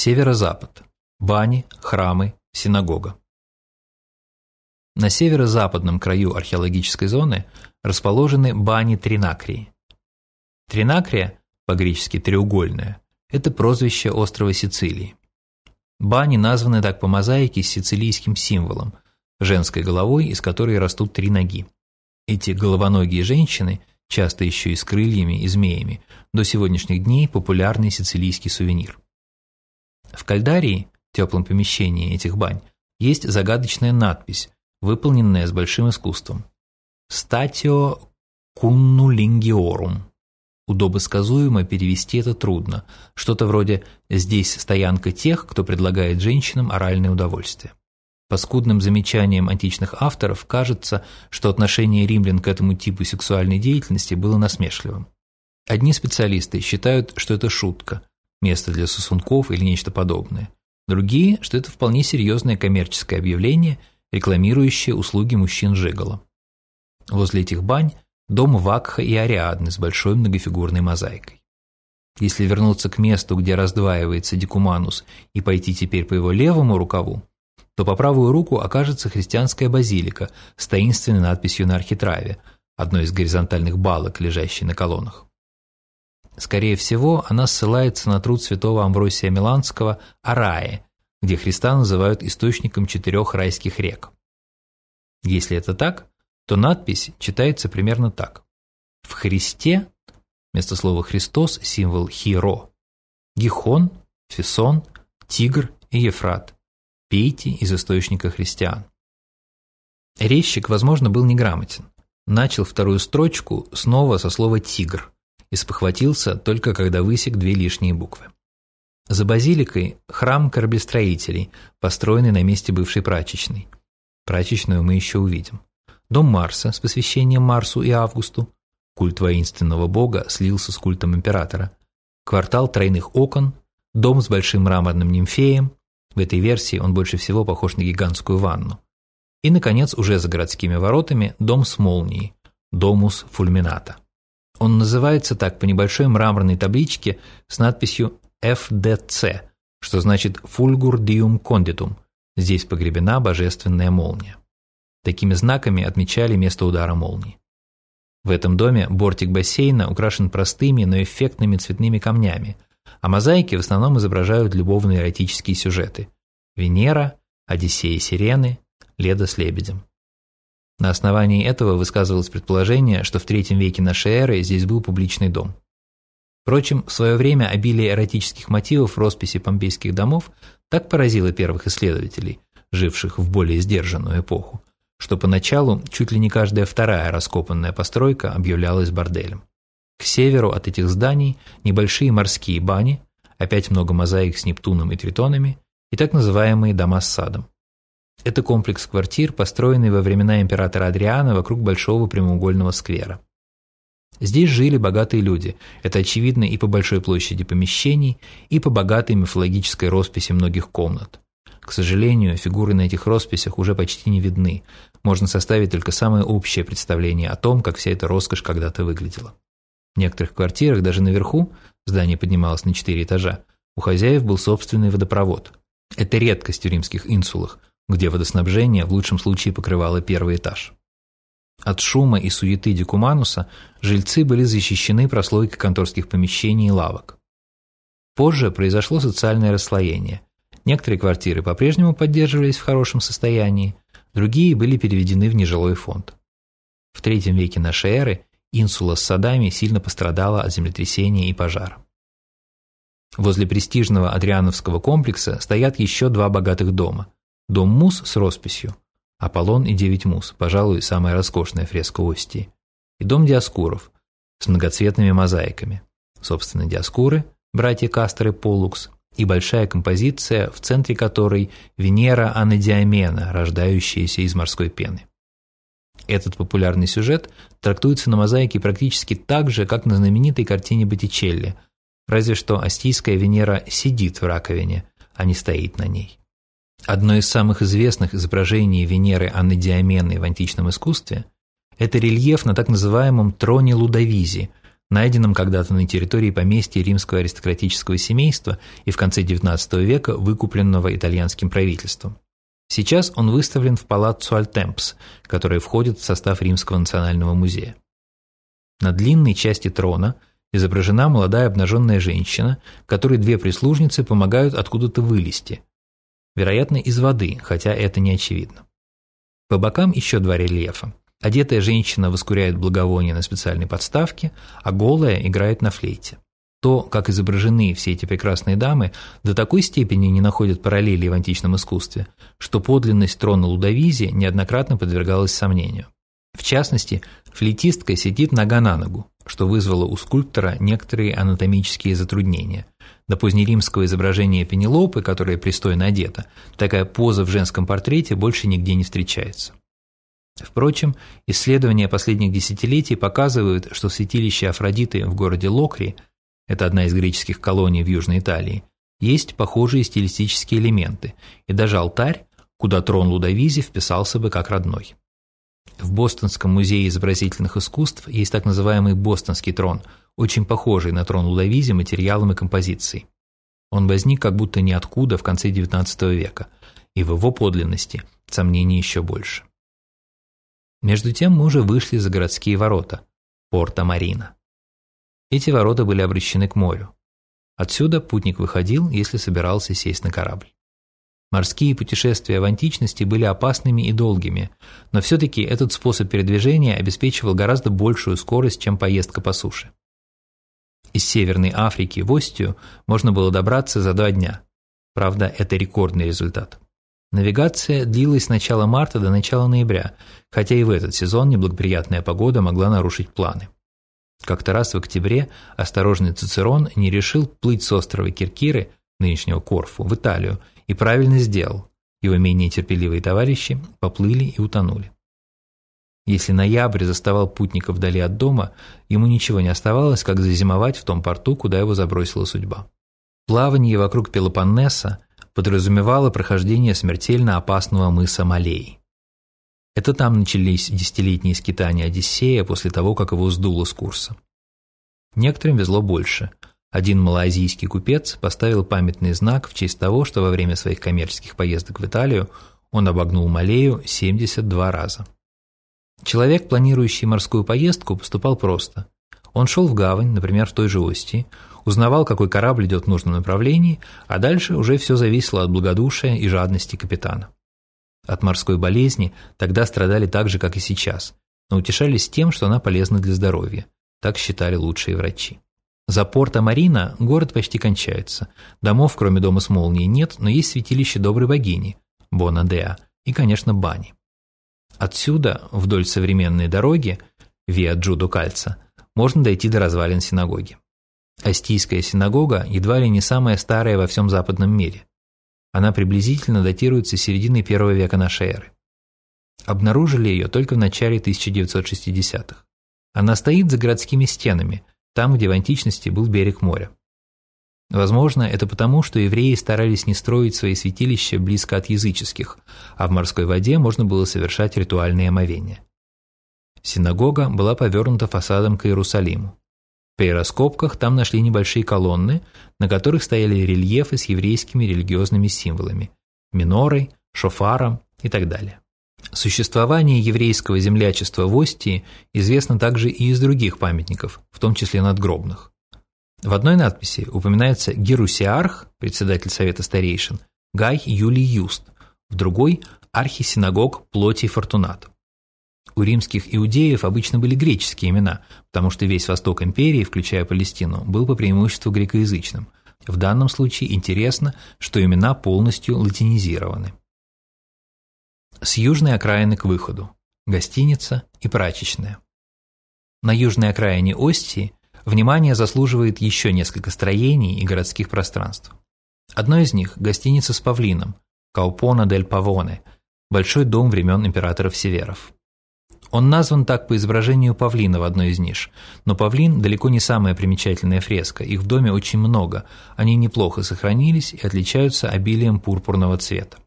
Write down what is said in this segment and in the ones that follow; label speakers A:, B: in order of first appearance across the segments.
A: Северо-запад. Бани, храмы, синагога. На северо-западном краю археологической зоны расположены бани Тринакрии. Тринакрия, по-гречески треугольная, это прозвище острова Сицилии. Бани названы так по мозаике с сицилийским символом, женской головой, из которой растут три ноги. Эти головоногие женщины, часто еще и с крыльями и змеями, до сегодняшних дней популярный сицилийский сувенир. В Кальдарии, теплом помещении этих бань, есть загадочная надпись, выполненная с большим искусством. «Статио куннулингиорум». Удобосказуемо перевести это трудно. Что-то вроде «здесь стоянка тех, кто предлагает женщинам оральное удовольствие». По скудным замечаниям античных авторов кажется, что отношение римлян к этому типу сексуальной деятельности было насмешливым. Одни специалисты считают, что это шутка, место для сосунков или нечто подобное. Другие, что это вполне серьезное коммерческое объявление, рекламирующее услуги мужчин Жигала. Возле этих бань дом Вакха и Ариадны с большой многофигурной мозаикой. Если вернуться к месту, где раздваивается Дикуманус, и пойти теперь по его левому рукаву, то по правую руку окажется христианская базилика с таинственной надписью на архитраве, одной из горизонтальных балок, лежащей на колоннах. Скорее всего, она ссылается на труд святого Амбросия Миланского о рае, где Христа называют источником четырех райских рек. Если это так, то надпись читается примерно так. В Христе, вместо слова «Христос» символ «хиро», Гихон, Фесон, Тигр и Ефрат. Пейте из источника христиан. Резчик, возможно, был неграмотен. Начал вторую строчку снова со слова «тигр», и спохватился только когда высек две лишние буквы. За базиликой храм кораблестроителей, построенный на месте бывшей прачечной. Прачечную мы еще увидим. Дом Марса с посвящением Марсу и Августу. Культ воинственного бога слился с культом императора. Квартал тройных окон. Дом с большим мраморным нимфеем. В этой версии он больше всего похож на гигантскую ванну. И, наконец, уже за городскими воротами дом с молнией. Домус фульмината. Он называется так по небольшой мраморной табличке с надписью FDC, что значит «Fulgur Dium Conditum» – здесь погребена божественная молния. Такими знаками отмечали место удара молнии. В этом доме бортик бассейна украшен простыми, но эффектными цветными камнями, а мозаики в основном изображают любовные эротические сюжеты – Венера, Одиссея Сирены, Леда с лебедем. На основании этого высказывалось предположение, что в III веке нашей эры здесь был публичный дом. Впрочем, в свое время обилие эротических мотивов в росписи помпейских домов так поразило первых исследователей, живших в более сдержанную эпоху, что поначалу чуть ли не каждая вторая раскопанная постройка объявлялась борделем. К северу от этих зданий небольшие морские бани, опять много мозаик с Нептуном и Тритонами, и так называемые дома с садом. Это комплекс квартир, построенный во времена императора Адриана вокруг большого прямоугольного сквера. Здесь жили богатые люди, это очевидно и по большой площади помещений, и по богатой мифологической росписи многих комнат. К сожалению, фигуры на этих росписях уже почти не видны, можно составить только самое общее представление о том, как вся эта роскошь когда-то выглядела. В некоторых квартирах, даже наверху, здание поднималось на четыре этажа, у хозяев был собственный водопровод. Это редкость в римских инсулах, где водоснабжение в лучшем случае покрывало первый этаж. От шума и суеты Декумануса жильцы были защищены прослойкой конторских помещений и лавок. Позже произошло социальное расслоение. Некоторые квартиры по-прежнему поддерживались в хорошем состоянии, другие были переведены в нежилой фонд. В III веке нашей эры инсула с садами сильно пострадала от землетрясения и пожара. Возле престижного Адриановского комплекса стоят еще два богатых дома – Дом Мус с росписью. Аполлон и девять мус, пожалуй, самая роскошная фреска Остии. И дом Диаскуров с многоцветными мозаиками. Собственно, Диаскуры, братья Кастер и Полукс, и большая композиция, в центре которой Венера Анадиамена, рождающаяся из морской пены. Этот популярный сюжет трактуется на мозаике практически так же, как на знаменитой картине Боттичелли, разве что астийская Венера сидит в раковине, а не стоит на ней. Одно из самых известных изображений Венеры Анны Диамены в античном искусстве – это рельеф на так называемом троне Лудовизи, найденном когда-то на территории поместья римского аристократического семейства и в конце XIX века выкупленного итальянским правительством. Сейчас он выставлен в Палаццо Альтемпс, который входит в состав Римского национального музея. На длинной части трона изображена молодая обнаженная женщина, которой две прислужницы помогают откуда-то вылезти. Вероятно, из воды, хотя это не очевидно. По бокам еще два рельефа. Одетая женщина воскуряет благовоние на специальной подставке, а голая играет на флейте. То, как изображены все эти прекрасные дамы, до такой степени не находят параллели в античном искусстве, что подлинность трона Лудовизи неоднократно подвергалась сомнению. Частности, флейтистка сидит нога на ногу, что вызвало у скульптора некоторые анатомические затруднения. До позднеримского изображения Пенелопы, которая пристойно одета, такая поза в женском портрете больше нигде не встречается. Впрочем, исследования последних десятилетий показывают, что святилище Афродиты в городе Локри, это одна из греческих колоний в Южной Италии, есть похожие стилистические элементы, и даже алтарь, куда трон Лудовизи вписался бы как родной. В Бостонском музее изобразительных искусств есть так называемый Бостонский трон, очень похожий на трон Лудовизи материалом и композицией. Он возник как будто ниоткуда в конце XIX века, и в его подлинности сомнений еще больше. Между тем мы уже вышли за городские ворота, порта Марина. Эти ворота были обращены к морю. Отсюда путник выходил, если собирался сесть на корабль. Морские путешествия в античности были опасными и долгими, но все-таки этот способ передвижения обеспечивал гораздо большую скорость, чем поездка по суше. Из Северной Африки в Остию можно было добраться за два дня. Правда, это рекордный результат. Навигация длилась с начала марта до начала ноября, хотя и в этот сезон неблагоприятная погода могла нарушить планы. Как-то раз в октябре осторожный Цицерон не решил плыть с острова Киркиры, нынешнего Корфу, в Италию, и правильно сделал. Его менее терпеливые товарищи поплыли и утонули. Если ноябрь заставал путника вдали от дома, ему ничего не оставалось, как зазимовать в том порту, куда его забросила судьба. Плавание вокруг Пелопоннеса подразумевало прохождение смертельно опасного мыса Малей. Это там начались десятилетние скитания Одиссея после того, как его сдуло с курса. Некоторым везло больше. Один малайзийский купец поставил памятный знак в честь того, что во время своих коммерческих поездок в Италию он обогнул Малею 72 раза. Человек, планирующий морскую поездку, поступал просто. Он шел в гавань, например, в той же Остии, узнавал, какой корабль идет в нужном направлении, а дальше уже все зависело от благодушия и жадности капитана. От морской болезни тогда страдали так же, как и сейчас, но утешались тем, что она полезна для здоровья. Так считали лучшие врачи. За порто Марина город почти кончается. Домов, кроме дома с молнией, нет, но есть святилище доброй богини, Бона Деа, и, конечно, бани. Отсюда, вдоль современной дороги, Виа Джудо Кальца, можно дойти до развалин синагоги. Астийская синагога едва ли не самая старая во всем западном мире. Она приблизительно датируется серединой первого века нашей эры. Обнаружили ее только в начале 1960-х. Она стоит за городскими стенами, там, где в античности был берег моря. Возможно, это потому, что евреи старались не строить свои святилища близко от языческих, а в морской воде можно было совершать ритуальные омовения. Синагога была повернута фасадом к Иерусалиму. При раскопках там нашли небольшие колонны, на которых стояли рельефы с еврейскими религиозными символами – минорой, шофаром и так далее. Существование еврейского землячества в Остии известно также и из других памятников, в том числе надгробных. В одной надписи упоминается Герусиарх, председатель Совета старейшин, Гай Юлий Юст, в другой – архисинагог Плотий Фортунат. У римских иудеев обычно были греческие имена, потому что весь восток империи, включая Палестину, был по преимуществу грекоязычным. В данном случае интересно, что имена полностью латинизированы. С южной окраины к выходу. Гостиница и прачечная. На южной окраине Остии внимание заслуживает еще несколько строений и городских пространств. Одно из них – гостиница с павлином, Каупона дель Павоне, большой дом времен императоров Северов. Он назван так по изображению павлина в одной из ниш, но павлин далеко не самая примечательная фреска, их в доме очень много, они неплохо сохранились и отличаются обилием пурпурного цвета.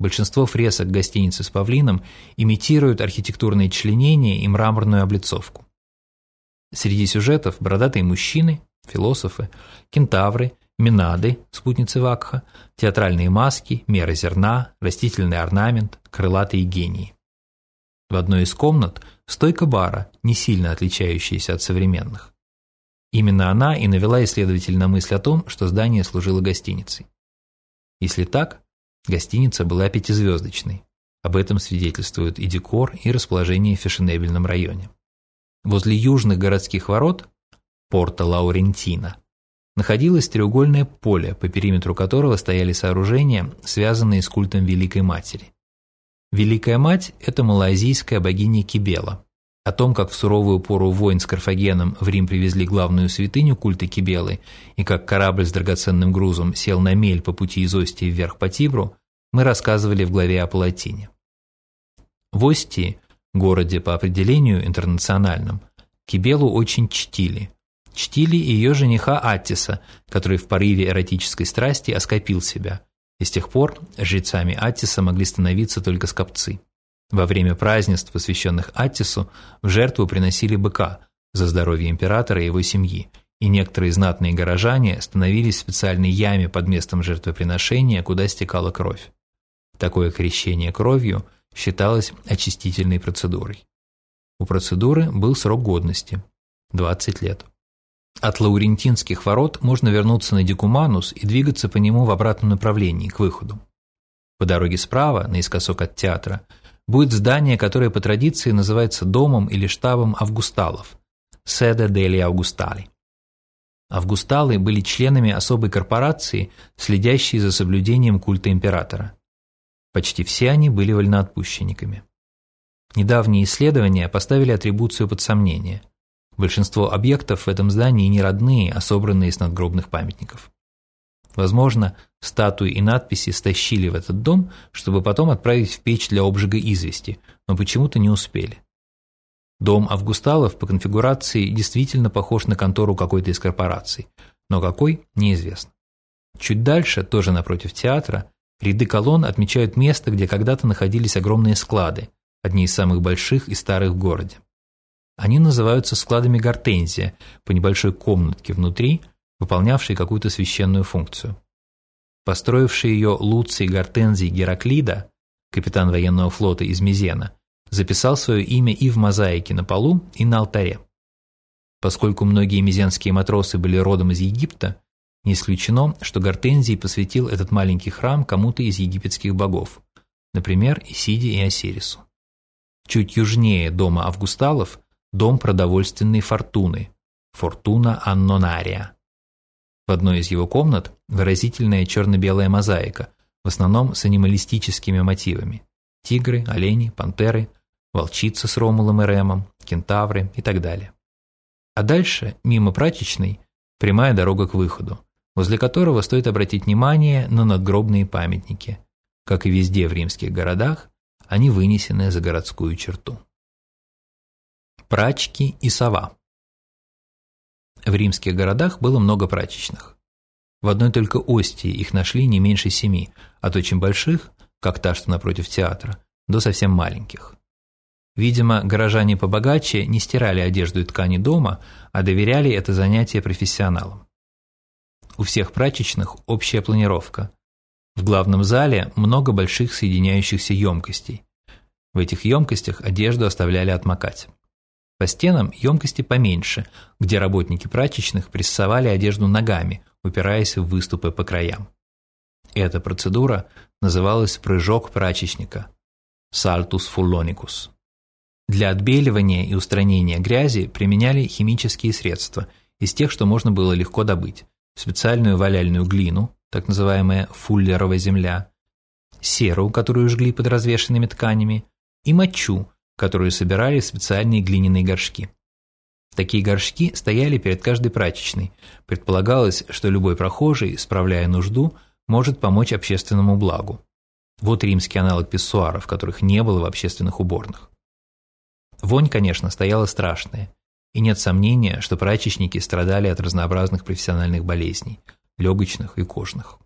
A: Большинство фресок гостиницы с павлином имитируют архитектурные членения и мраморную облицовку. Среди сюжетов бородатые мужчины, философы, кентавры, минады, спутницы Вакха, театральные маски, меры зерна, растительный орнамент, крылатые гении. В одной из комнат стойка бара, не сильно отличающаяся от современных. Именно она и навела исследователь на мысль о том, что здание служило гостиницей. Если так, гостиница была пятизвездочной. Об этом свидетельствуют и декор, и расположение в фешенебельном районе. Возле южных городских ворот, порта Лаурентина, находилось треугольное поле, по периметру которого стояли сооружения, связанные с культом Великой Матери. Великая Мать – это малоазийская богиня Кибела. О том, как в суровую пору войн с Карфагеном в Рим привезли главную святыню культа Кибелы и как корабль с драгоценным грузом сел на мель по пути из Остии вверх по Тибру, мы рассказывали в главе о Палатине. В Остии, городе по определению интернациональном, Кибелу очень чтили. Чтили ее жениха Аттиса, который в порыве эротической страсти оскопил себя, и с тех пор жрецами Аттиса могли становиться только скопцы. Во время празднеств, посвященных Аттису, в жертву приносили быка за здоровье императора и его семьи, и некоторые знатные горожане становились в специальной яме под местом жертвоприношения, куда стекала кровь. Такое крещение кровью считалось очистительной процедурой. У процедуры был срок годности – 20 лет. От Лаурентинских ворот можно вернуться на Дикуманус и двигаться по нему в обратном направлении, к выходу. По дороге справа, наискосок от театра, будет здание, которое по традиции называется домом или штабом августалов – Седе дели Аугустали. Августалы были членами особой корпорации, следящей за соблюдением культа императора. Почти все они были вольноотпущенниками. Недавние исследования поставили атрибуцию под сомнение. Большинство объектов в этом здании не родные, а собранные из надгробных памятников. Возможно, статуи и надписи стащили в этот дом, чтобы потом отправить в печь для обжига извести, но почему-то не успели. Дом Августалов по конфигурации действительно похож на контору какой-то из корпораций, но какой – неизвестно. Чуть дальше, тоже напротив театра, ряды колонн отмечают место, где когда-то находились огромные склады, одни из самых больших и старых в городе. Они называются складами гортензия по небольшой комнатке внутри, выполнявшей какую-то священную функцию. Построивший ее Луций Гортензий Гераклида, капитан военного флота из Мизена, записал свое имя и в мозаике на полу, и на алтаре. Поскольку многие мизенские матросы были родом из Египта, не исключено, что Гортензий посвятил этот маленький храм кому-то из египетских богов, например, Исиде и Осирису. Чуть южнее дома Августалов – дом продовольственной фортуны – Фортуна Аннонария. В одной из его комнат выразительная черно-белая мозаика, в основном с анималистическими мотивами – тигры, олени, пантеры, волчица с Ромулом и Ремом, кентавры и так далее. А дальше, мимо прачечной, прямая дорога к выходу, возле которого стоит обратить внимание на надгробные памятники. Как и везде в римских городах, они вынесены за городскую черту. Прачки и сова В римских городах было много прачечных. В одной только Остии их нашли не меньше семи, от очень больших, как та, что напротив театра, до совсем маленьких. Видимо, горожане побогаче не стирали одежду и ткани дома, а доверяли это занятие профессионалам. У всех прачечных общая планировка. В главном зале много больших соединяющихся емкостей. В этих емкостях одежду оставляли отмокать. По стенам емкости поменьше, где работники прачечных прессовали одежду ногами, упираясь в выступы по краям. Эта процедура называлась прыжок прачечника – сальтус фуллоникус. Для отбеливания и устранения грязи применяли химические средства из тех, что можно было легко добыть, специальную валяльную глину, так называемая фуллеровая земля, серу, которую жгли под развешенными тканями, и мочу, которую собирали в специальные глиняные горшки. Такие горшки стояли перед каждой прачечной. Предполагалось, что любой прохожий, справляя нужду, может помочь общественному благу. Вот римский аналог писсуаров, которых не было в общественных уборных. Вонь, конечно, стояла страшная, и нет сомнения, что прачечники страдали от разнообразных профессиональных болезней, легочных и кожных.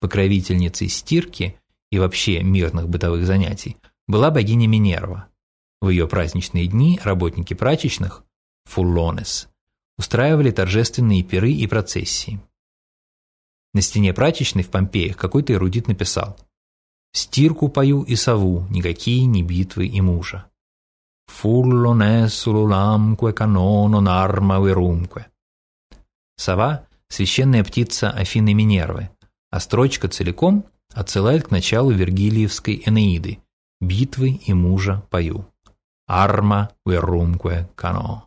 A: Покровительницей стирки и вообще мирных бытовых занятий была богиня Минерва. В ее праздничные дни работники прачечных, фуллонес, устраивали торжественные пиры и процессии. На стене прачечной в Помпеях какой-то эрудит написал «Стирку пою и сову, никакие не битвы и мужа». «Фулло нессулуламque каноно нарма верумque». Сова – священная птица Афины Минервы, а строчка целиком отсылает к началу Вергилиевской Энеиды «Битвы и мужа пою». arma virumque cano.